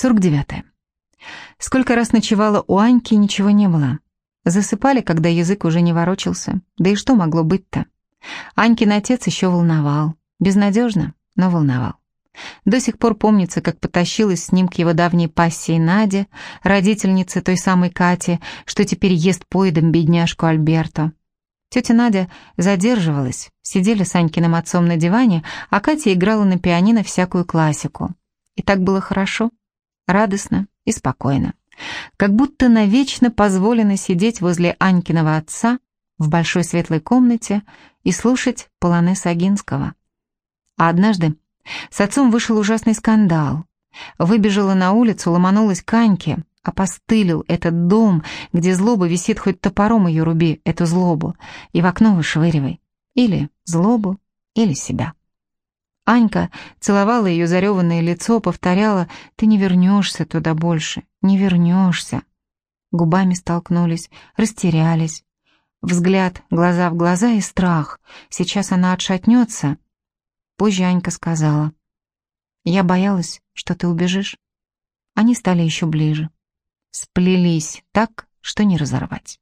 49. Сколько раз ночевала у Аньки, ничего не было. Засыпали, когда язык уже не ворочался. Да и что могло быть-то? Анькин отец еще волновал. Безнадежно, но волновал. До сих пор помнится, как потащилась с ним к его давней пассии Наде, родительнице той самой Кати, что теперь ест поедом бедняжку Альберто. Тетя Надя задерживалась, сидели с Анькиным отцом на диване, а Катя играла на пианино всякую классику. И так было хорошо, радостно и спокойно. Как будто навечно позволено сидеть возле Анькиного отца в большой светлой комнате и слушать полонез Агинского. А однажды с отцом вышел ужасный скандал. Выбежала на улицу, ломанулась к Аньке, опостылил этот дом, где злоба висит хоть топором ее руби, эту злобу, и в окно вышвыривай. Или злобу, или себя. Анька целовала ее зареванное лицо, повторяла «Ты не вернешься туда больше, не вернешься». Губами столкнулись, растерялись. Взгляд, глаза в глаза и страх. Сейчас она отшатнется. Позже Анька сказала «Я боялась, что ты убежишь». Они стали еще ближе. Сплелись так, что не разорвать.